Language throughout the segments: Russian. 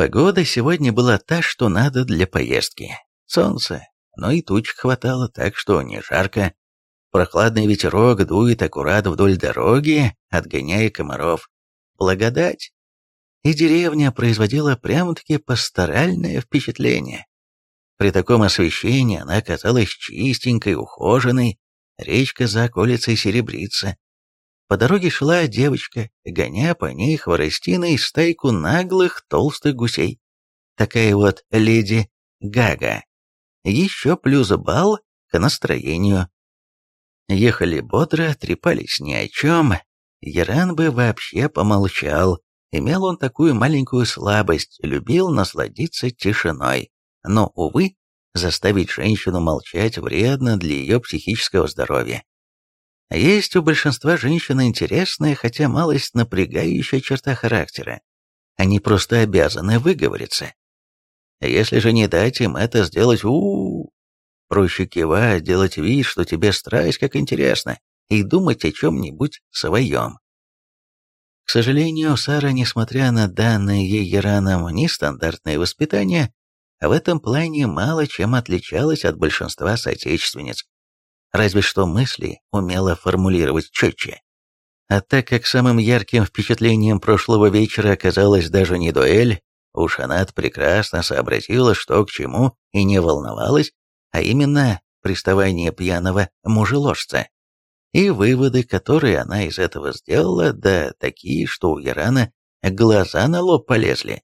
Погода сегодня была та, что надо для поездки. Солнце, но и тучек хватало, так что не жарко. Прохладный ветерок дует аккурат вдоль дороги, отгоняя комаров. Благодать. И деревня производила прямо-таки пасторальное впечатление. При таком освещении она казалась чистенькой, ухоженной, речка за околицей серебрится. По дороге шла девочка, гоня по ней хворостиной стайку наглых толстых гусей. Такая вот леди Гага. Еще плюс балл к настроению. Ехали бодро, трепались ни о чем. Яран бы вообще помолчал. Имел он такую маленькую слабость, любил насладиться тишиной. Но, увы, заставить женщину молчать вредно для ее психического здоровья. Есть у большинства женщин интересная, хотя малость напрягающая черта характера. Они просто обязаны выговориться. Если же не дать им это сделать, у, -у, -у проще кивать, делать вид, что тебе страсть как интересно, и думать о чем-нибудь своем. К сожалению, Сара, несмотря на данное ей Яраном нестандартное воспитание, в этом плане мало чем отличалась от большинства соотечественниц разве что мысли умела формулировать четче. А так как самым ярким впечатлением прошлого вечера оказалась даже не дуэль, уж она прекрасно сообразила, что к чему, и не волновалась, а именно приставание пьяного мужеложца. И выводы, которые она из этого сделала, да такие, что у Ярана глаза на лоб полезли.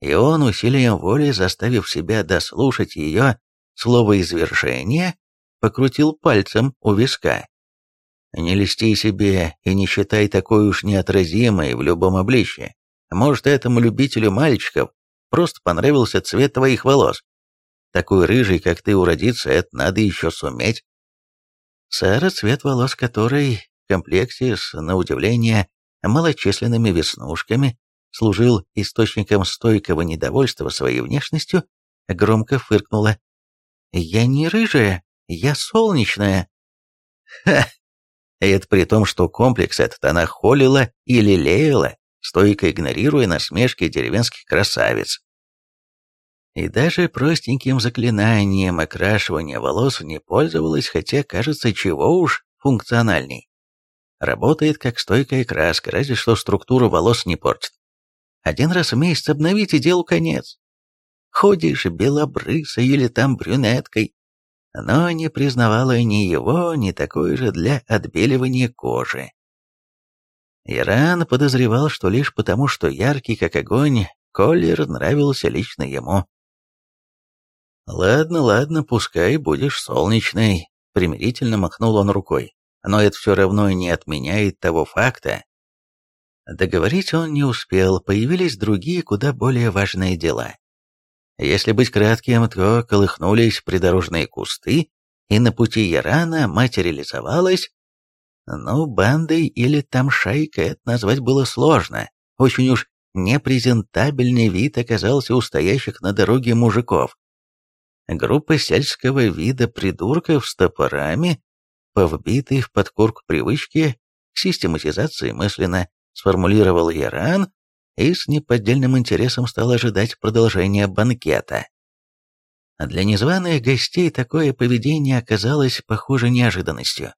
И он усилием воли, заставив себя дослушать ее слово извержения, покрутил пальцем у виска. «Не листи себе и не считай такой уж неотразимой в любом обличье. Может, этому любителю мальчиков просто понравился цвет твоих волос. Такой рыжий, как ты, уродиться, это надо еще суметь». Сара, цвет волос которой в комплекте с, на удивление, малочисленными веснушками, служил источником стойкого недовольства своей внешностью, громко фыркнула. «Я не рыжая, я солнечная. Ха! Это при том, что комплекс этот она холила и лелеяла, стойко игнорируя насмешки деревенских красавиц. И даже простеньким заклинанием окрашивания волос не пользовалась, хотя, кажется, чего уж функциональней. Работает как стойкая краска, разве что структуру волос не портит. Один раз в месяц обновить и делу конец. Ходишь белобрысой или там брюнеткой, но не признавала ни его, ни такой же для отбеливания кожи. Иран подозревал, что лишь потому, что яркий как огонь, Коллер нравился лично ему. «Ладно, ладно, пускай будешь солнечной», — примирительно махнул он рукой. «Но это все равно не отменяет того факта». Договорить он не успел, появились другие, куда более важные дела. Если быть кратким, то колыхнулись придорожные кусты, и на пути Ярана материализовалась, ну, бандой или там шайкой это назвать было сложно, очень уж непрезентабельный вид оказался у стоящих на дороге мужиков. Группа сельского вида придурков с топорами, повбитой в подкорку привычки к систематизации мысленно сформулировал Яран и с неподдельным интересом стал ожидать продолжения банкета. Для незваных гостей такое поведение оказалось, похоже, неожиданностью.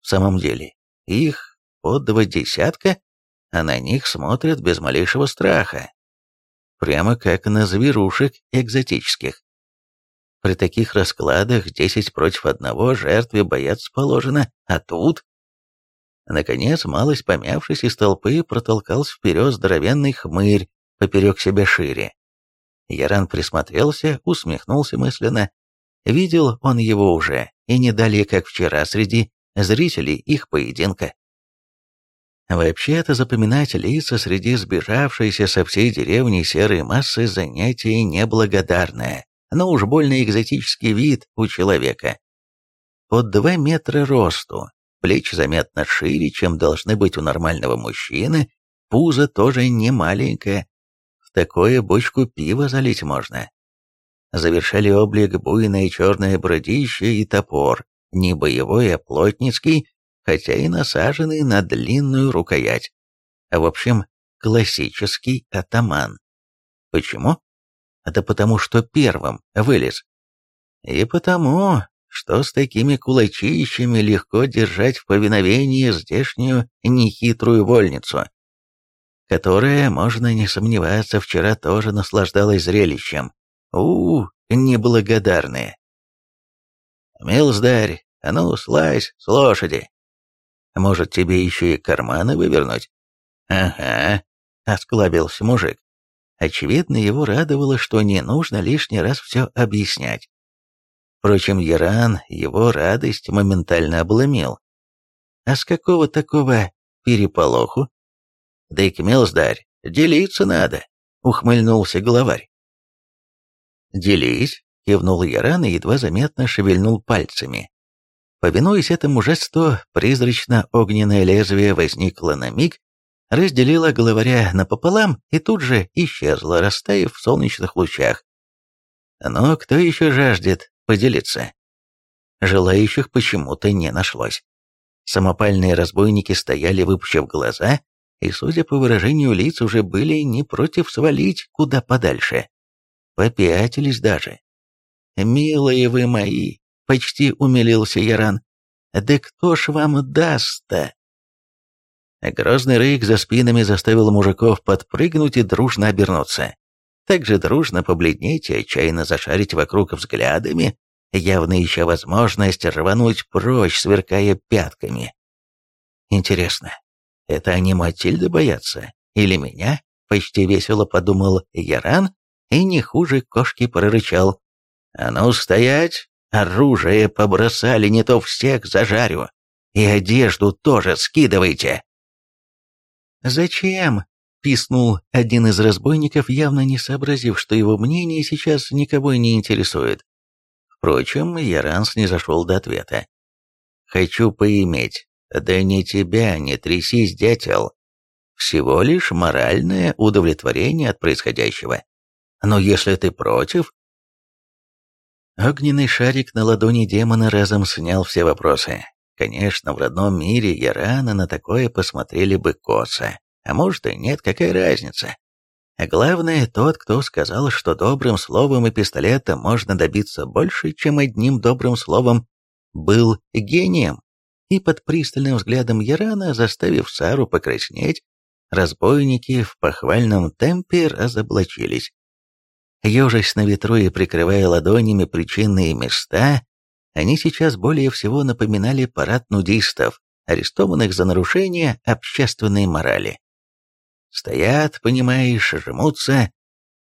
В самом деле, их под два десятка, а на них смотрят без малейшего страха. Прямо как на зверушек экзотических. При таких раскладах десять против одного жертве бояться положено, а тут Наконец, малость помявшись из толпы, протолкался вперед здоровенный хмырь поперек себя шире. Яран присмотрелся, усмехнулся мысленно. Видел он его уже, и не далее, как вчера, среди зрителей их поединка. Вообще-то запоминать лица среди сбежавшейся со всей деревни серой массы занятие неблагодарное, но уж больно экзотический вид у человека. Под два метра росту, плечи заметно шире, чем должны быть у нормального мужчины, пузо тоже не маленькое. В такое бочку пива залить можно. Завершали облик буйное черное бродище и топор, не боевой, а плотницкий, хотя и насаженный на длинную рукоять. В общем, классический атаман. Почему? Да потому что первым вылез. И потому, что с такими кулачищами легко держать в повиновении здешнюю нехитрую вольницу, которая, можно не сомневаться, вчера тоже наслаждалась зрелищем. у, -у неблагодарные. «Милздарь, а ну, слазь с лошади. Может, тебе еще и карманы вывернуть?» «Ага», — осклабился мужик. Очевидно, его радовало, что не нужно лишний раз все объяснять. Впрочем, Яран его радость моментально обломил. А с какого такого переполоху? Да и Кмелздарь, делиться надо, ухмыльнулся главарь. Делись, кивнул Яран и едва заметно шевельнул пальцами. Повинуясь этому жесту, призрачно-огненное лезвие возникло на миг, разделило главаря напополам и тут же исчезло, растаяв в солнечных лучах. Но кто еще жаждет поделиться? Желающих почему-то не нашлось. Самопальные разбойники стояли, выпучив глаза, и, судя по выражению лиц, уже были не против свалить куда подальше. Попятились даже. «Милые вы мои!» — почти умилился Яран. «Да кто ж вам даст-то?» Грозный рык за спинами заставил мужиков подпрыгнуть и дружно обернуться. Также дружно побледнеть и отчаянно зашарить вокруг взглядами, явно ища возможность рвануть прочь, сверкая пятками. Интересно, это они Матильды боятся? Или меня? Почти весело подумал Яран и не хуже кошки прорычал. «А ну, стоять! Оружие побросали, не то всех зажарю! И одежду тоже скидывайте!» «Зачем?» — писнул один из разбойников, явно не сообразив, что его мнение сейчас никого не интересует. Впрочем, Яранс не зашел до ответа. «Хочу поиметь. Да не тебя, не трясись, дятел. Всего лишь моральное удовлетворение от происходящего. Но если ты против...» Огненный шарик на ладони демона разом снял все вопросы. Конечно, в родном мире Ярана на такое посмотрели бы косо. А может и нет, какая разница. А главное, тот, кто сказал, что добрым словом и пистолетом можно добиться больше, чем одним добрым словом, был гением. И под пристальным взглядом Ярана, заставив Сару покраснеть, разбойники в похвальном темпе разоблачились. Ежась на ветру и прикрывая ладонями причинные места, они сейчас более всего напоминали парад нудистов, арестованных за нарушение общественной морали. Стоят, понимаешь, жмутся.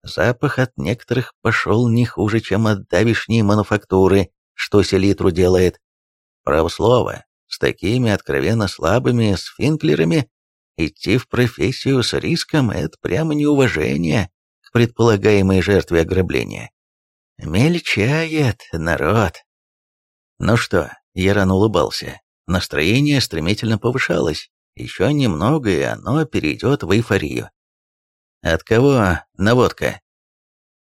Запах от некоторых пошел не хуже, чем от давишней мануфактуры, что селитру делает. Право слово, с такими откровенно слабыми сфинклерами идти в профессию с риском — это прямо неуважение к предполагаемой жертве ограбления. Мельчает народ. Ну что, Яран улыбался. Настроение стремительно повышалось. Еще немного, и оно перейдет в эйфорию. От кого наводка?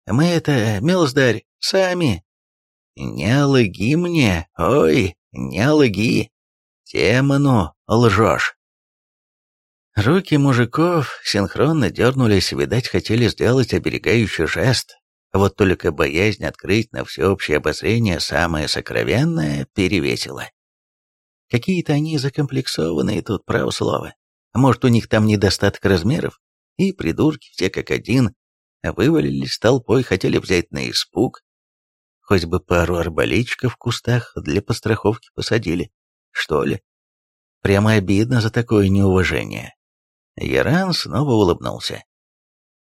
Мы это, милздарь, сами. Не лги мне, ой, не лги. Демону лжешь. Руки мужиков синхронно дернулись, видать, хотели сделать оберегающий жест. Вот только боязнь открыть на всеобщее обозрение самое сокровенное перевесила. Какие-то они закомплексованные тут, право слово. Может, у них там недостаток размеров? И придурки все как один вывалились толпой, хотели взять на испуг. Хоть бы пару арбалетчиков в кустах для постраховки посадили, что ли. Прямо обидно за такое неуважение. Яран снова улыбнулся.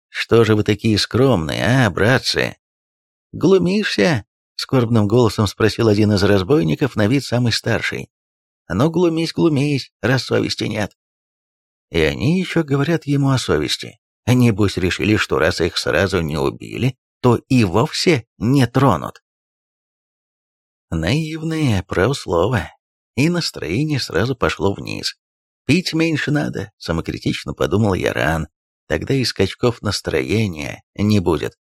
«Что же вы такие скромные, а, братцы?» «Глумишься?» — скорбным голосом спросил один из разбойников, на вид самый старший. Ну, глумись, глумись, раз совести нет. И они еще говорят ему о совести. Небось решили, что раз их сразу не убили, то и вовсе не тронут. Наивные, правослово. И настроение сразу пошло вниз. Пить меньше надо, самокритично подумал Яран. Тогда и скачков настроения не будет.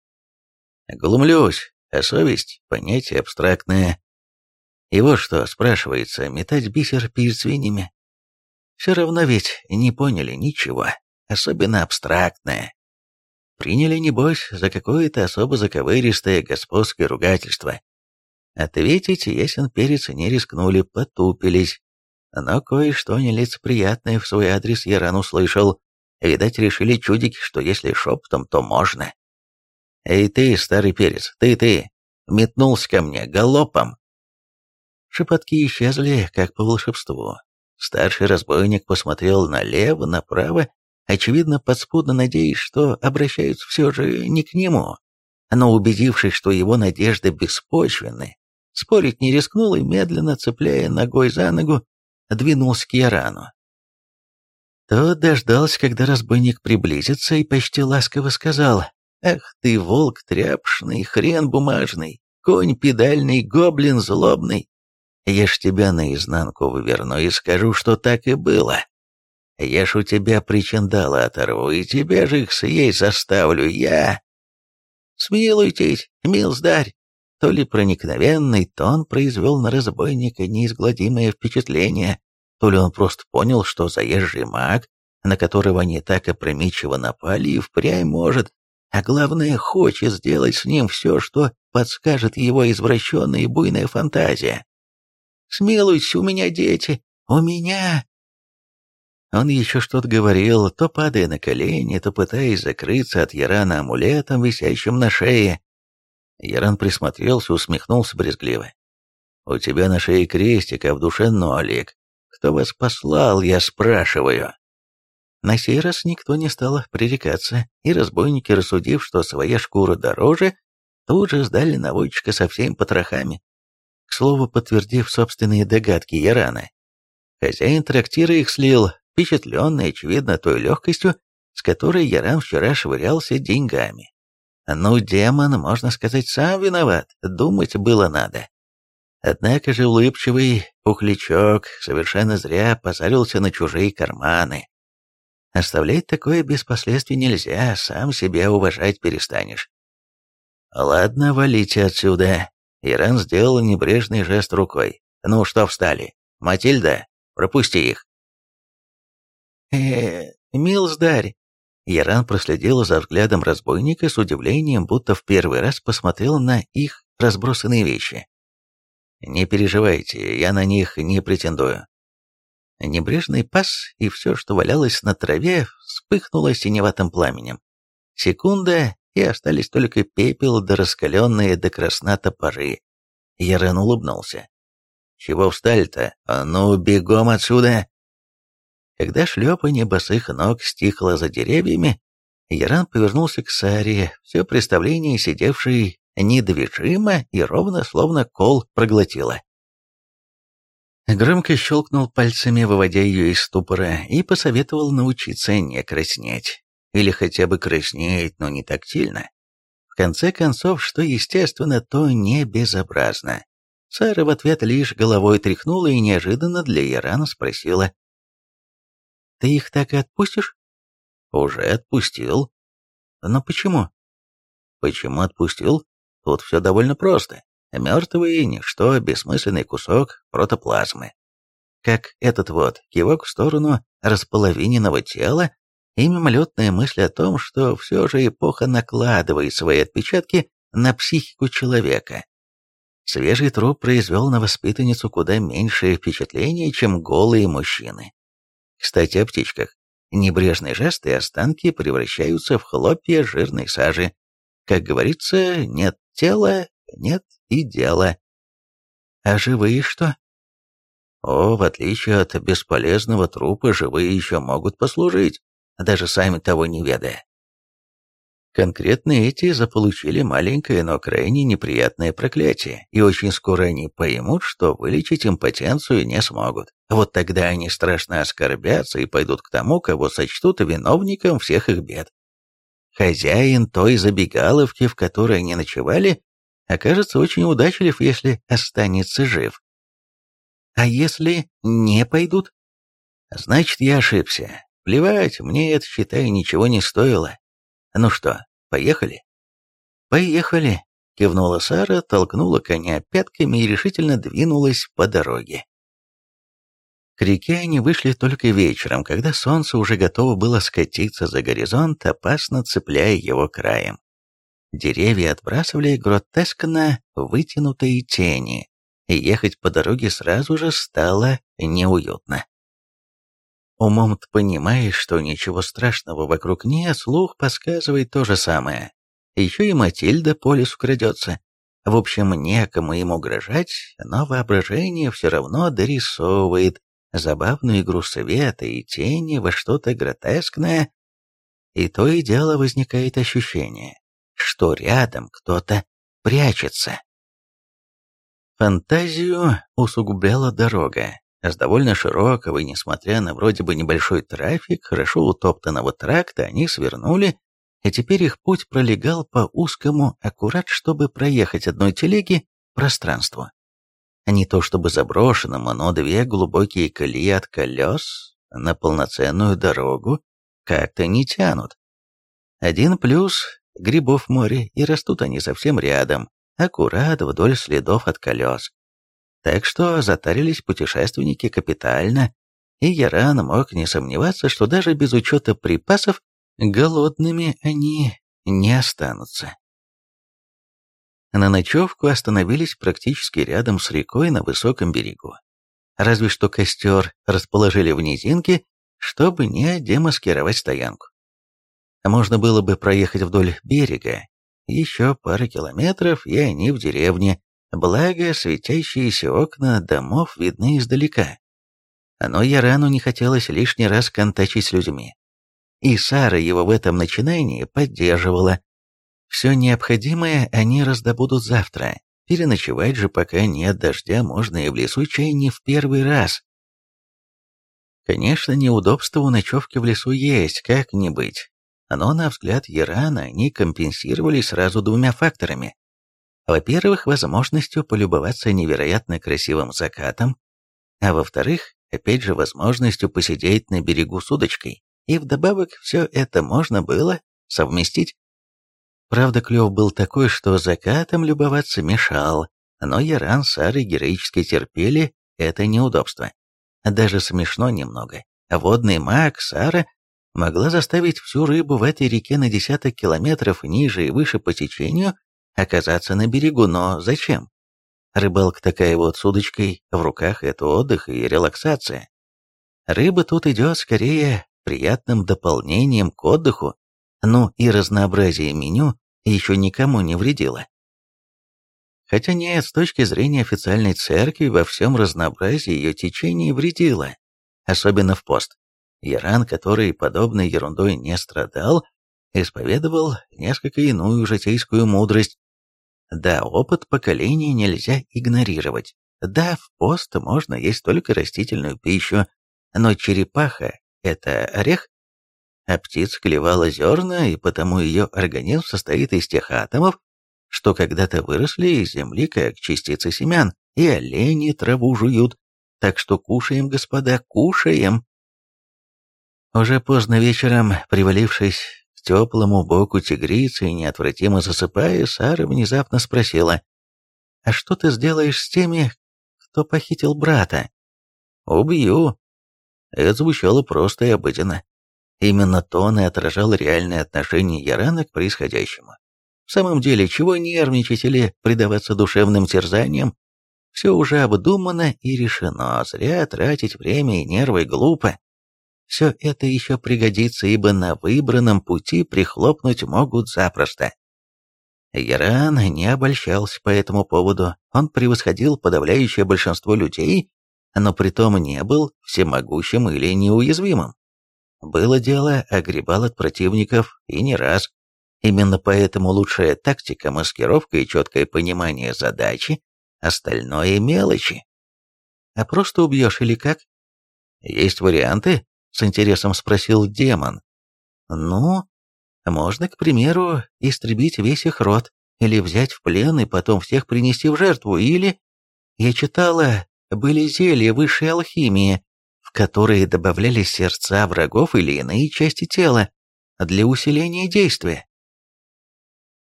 Глумлюсь, а совесть — понятие абстрактное, и вот что, спрашивается, метать бисер перед свиньями? Все равно ведь не поняли ничего, особенно абстрактное. Приняли, небось, за какое-то особо заковыристое господское ругательство. Ответить ясен перец не рискнули, потупились. Но кое-что нелицеприятное в свой адрес я рано услышал. Видать, решили чудики, что если шепотом, то можно. «Эй ты, старый перец, ты-ты!» Метнулся ко мне галопом. Шепотки исчезли, как по волшебству. Старший разбойник посмотрел налево, направо, очевидно, подспудно надеясь, что обращаются все же не к нему. Но убедившись, что его надежды беспочвенны, спорить не рискнул и, медленно цепляя ногой за ногу, двинулся к Ярану. Тот дождался, когда разбойник приблизится, и почти ласково сказал, «Ах ты, волк тряпшный, хрен бумажный, конь педальный, гоблин злобный, я ж тебя наизнанку выверну и скажу, что так и было. Я ж у тебя причиндалы оторву, и тебя же их съесть заставлю я. Смилуйтесь, милздарь. То ли проникновенный тон произвел на разбойника неизгладимое впечатление, то ли он просто понял, что заезжий маг, на которого они так опрометчиво напали, и впрямь может, а главное, хочет сделать с ним все, что подскажет его извращенная и буйная фантазия. Смилуйся, у меня дети! У меня!» Он еще что-то говорил, то падая на колени, то пытаясь закрыться от Ярана амулетом, висящим на шее. Яран присмотрелся, усмехнулся брезгливо. «У тебя на шее крестик, а в душе нолик. Кто вас послал, я спрашиваю?» На сей раз никто не стал пререкаться, и разбойники, рассудив, что своя шкура дороже, тут же сдали наводчика со всеми потрохами к слову, подтвердив собственные догадки Ярана. Хозяин трактира их слил, впечатленный, очевидно, той легкостью, с которой Яран вчера швырялся деньгами. Ну, демон, можно сказать, сам виноват, думать было надо. Однако же улыбчивый пухлячок совершенно зря позарился на чужие карманы. Оставлять такое без последствий нельзя, сам себя уважать перестанешь. «Ладно, валите отсюда», Ирен сделал небрежный жест рукой. «Ну что встали? Матильда, пропусти их!» э милздарь!» Яран проследил за взглядом разбойника с удивлением, будто в первый раз посмотрел на их разбросанные вещи. «Не переживайте, я на них не претендую». Небрежный пас и все, что валялось на траве, вспыхнуло синеватым пламенем. Секунда, и остались только пепел да раскаленные до красна топоры. Ярен улыбнулся. «Чего встали-то? А ну, бегом отсюда!» Когда шлепанье босых ног стихло за деревьями, Яран повернулся к Саре, все представление сидевшей недвижимо и ровно, словно кол проглотила. Громко щелкнул пальцами, выводя ее из ступора, и посоветовал научиться не краснеть. Или хотя бы краснеет, но не тактильно. В конце концов, что естественно, то не безобразно. Сара в ответ лишь головой тряхнула и неожиданно для Ирана спросила. «Ты их так и отпустишь?» «Уже отпустил». «Но почему?» «Почему отпустил? Тут все довольно просто. Мертвый — ничто, бессмысленный кусок протоплазмы. Как этот вот кивок в сторону располовиненного тела, и мимолетная мысль о том, что все же эпоха накладывает свои отпечатки на психику человека. Свежий труп произвел на воспитанницу куда меньшее впечатление, чем голые мужчины. Кстати, о птичках. Небрежные жесты и останки превращаются в хлопья жирной сажи. Как говорится, нет тела, нет и дела. А живые что? О, в отличие от бесполезного трупа, живые еще могут послужить даже сами того не ведая. Конкретно эти заполучили маленькое, но крайне неприятное проклятие, и очень скоро они поймут, что вылечить импотенцию не смогут. Вот тогда они страшно оскорбятся и пойдут к тому, кого сочтут виновником всех их бед. Хозяин той забегаловки, в которой они ночевали, окажется очень удачлив, если останется жив. А если не пойдут? Значит, я ошибся. Плевать, мне это, считай, ничего не стоило. Ну что, поехали? Поехали, кивнула Сара, толкнула коня пятками и решительно двинулась по дороге. реке они вышли только вечером, когда солнце уже готово было скатиться за горизонт, опасно цепляя его краем. Деревья отбрасывали гротескно вытянутые тени, и ехать по дороге сразу же стало неуютно. Умом ты понимаешь, что ничего страшного вокруг нет, слух подсказывает то же самое. Еще и Матильда по лесу крадется. В общем, некому им угрожать, но воображение все равно дорисовывает забавную игру света и тени во что-то гротескное, и то и дело возникает ощущение, что рядом кто-то прячется. Фантазию усугубляла дорога. С довольно широкого и, несмотря на вроде бы небольшой трафик, хорошо утоптанного тракта они свернули, и теперь их путь пролегал по узкому, аккурат, чтобы проехать одной телеги, пространству. Не то чтобы заброшенному, но две глубокие колеи от колес на полноценную дорогу как-то не тянут. Один плюс — грибов море, и растут они совсем рядом, аккурат вдоль следов от колес. Так что затарились путешественники капитально, и Яран мог не сомневаться, что даже без учета припасов голодными они не останутся. На ночевку остановились практически рядом с рекой на высоком берегу. Разве что костер расположили в низинке, чтобы не демаскировать стоянку. Можно было бы проехать вдоль берега, еще пара километров, и они в деревне, благо светящиеся окна домов видны издалека. Но Ярану не хотелось лишний раз контачить с людьми. И Сара его в этом начинании поддерживала. Все необходимое они раздобудут завтра. Переночевать же пока нет дождя, можно и в лесу чай не в первый раз. Конечно, неудобства у ночевки в лесу есть, как не быть но, на взгляд Ярана, они компенсировали сразу двумя факторами. Во-первых, возможностью полюбоваться невероятно красивым закатом, а во-вторых, опять же, возможностью посидеть на берегу с удочкой, и вдобавок все это можно было совместить. Правда, клев был такой, что закатом любоваться мешал, но Яран с Сарой героически терпели это неудобство. Даже смешно немного. Водный маг Сара могла заставить всю рыбу в этой реке на десяток километров ниже и выше по течению оказаться на берегу, но зачем? Рыбалка такая вот с удочкой в руках – это отдых и релаксация. Рыба тут идет скорее приятным дополнением к отдыху, ну и разнообразие меню еще никому не вредило. Хотя нет, с точки зрения официальной церкви во всем разнообразии ее течение вредило, особенно в пост. Иран, который подобной ерундой не страдал, исповедовал несколько иную житейскую мудрость. Да, опыт поколений нельзя игнорировать. Да, в пост можно есть только растительную пищу, но черепаха – это орех, а птица клевала зерна, и потому ее организм состоит из тех атомов, что когда-то выросли из земли как частицы семян, и олени траву жуют. Так что кушаем, господа, кушаем. Уже поздно вечером, привалившись теплому боку тигрицы и неотвратимо засыпая, Сара внезапно спросила, «А что ты сделаешь с теми, кто похитил брата?» «Убью». Это звучало просто и обыденно. Именно тон и отражал реальное отношение Ярана к происходящему. В самом деле, чего нервничать или предаваться душевным терзаниям? Все уже обдумано и решено, зря тратить время и нервы глупо все это еще пригодится, ибо на выбранном пути прихлопнуть могут запросто. Яран не обольщался по этому поводу, он превосходил подавляющее большинство людей, но притом не был всемогущим или неуязвимым. Было дело, огребал от противников и не раз. Именно поэтому лучшая тактика, маскировка и четкое понимание задачи, остальное мелочи. А просто убьешь или как? Есть варианты, с интересом спросил демон. Ну, можно, к примеру, истребить весь их род, или взять в плен и потом всех принести в жертву, или... Я читала, были зелья высшей алхимии, в которые добавляли сердца врагов или иные части тела для усиления действия.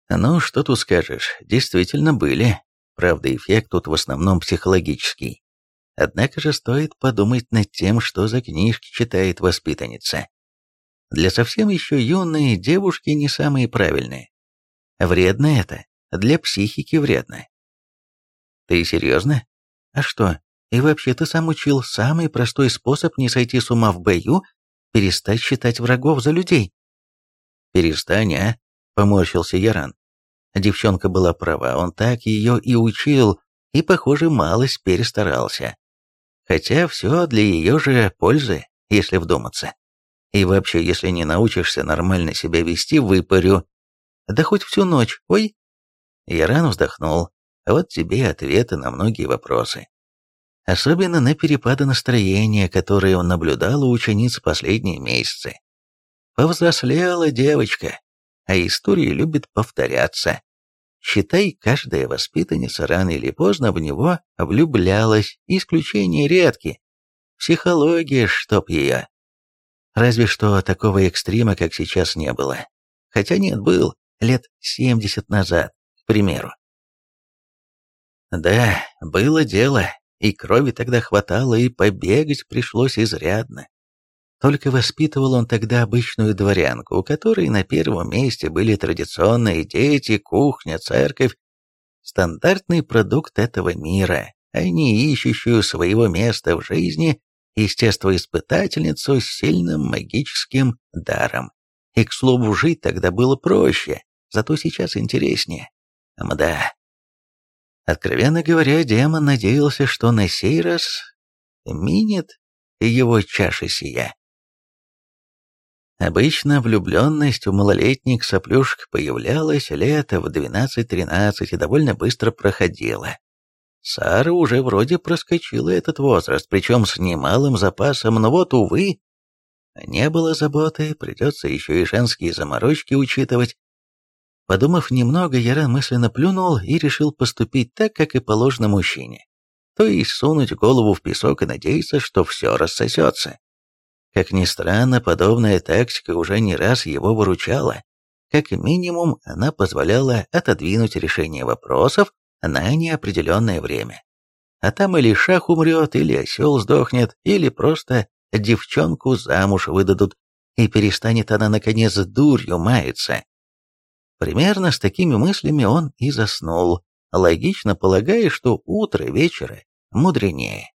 Ну, что тут скажешь, действительно были. Правда, эффект тут в основном психологический. Однако же стоит подумать над тем, что за книжки читает воспитанница. Для совсем еще юные девушки не самые правильные. Вредно это, для психики вредно. Ты серьезно? А что? И вообще ты сам учил самый простой способ не сойти с ума в бою – перестать считать врагов за людей. Перестань, а? Поморщился Яран. Девчонка была права, он так ее и учил, и, похоже, малость перестарался. Хотя все для ее же пользы, если вдуматься. И вообще, если не научишься нормально себя вести, выпарю. Да хоть всю ночь, ой. Яран вздохнул. Вот тебе ответы на многие вопросы. Особенно на перепады настроения, которые он наблюдал у учениц последние месяцы. Повзрослела девочка, а истории любят повторяться. Считай, каждая воспитанница рано или поздно в него влюблялась, исключения редки. Психология, чтоб ее. Разве что такого экстрима, как сейчас, не было. Хотя нет, был, лет 70 назад, к примеру. Да, было дело, и крови тогда хватало, и побегать пришлось изрядно. Только воспитывал он тогда обычную дворянку, у которой на первом месте были традиционные дети, кухня, церковь, стандартный продукт этого мира, а не ищущую своего места в жизни естествоиспытательницу с сильным магическим даром. И, к слову, жить тогда было проще, зато сейчас интереснее. Мда. Откровенно говоря, демон надеялся, что на сей раз минет его чаша сия. Обычно влюбленность у малолетних соплюшек появлялась лето в 12-13 и довольно быстро проходила. Сара уже вроде проскочила этот возраст, причем с немалым запасом, но вот, увы, не было заботы, придется еще и женские заморочки учитывать. Подумав немного, Яран мысленно плюнул и решил поступить так, как и положено мужчине. То есть сунуть голову в песок и надеяться, что все рассосется. Как ни странно, подобная тактика уже не раз его выручала. Как минимум, она позволяла отодвинуть решение вопросов на неопределенное время. А там или шах умрет, или осел сдохнет, или просто девчонку замуж выдадут, и перестанет она, наконец, дурью маяться. Примерно с такими мыслями он и заснул, логично полагая, что утро вечера мудренее.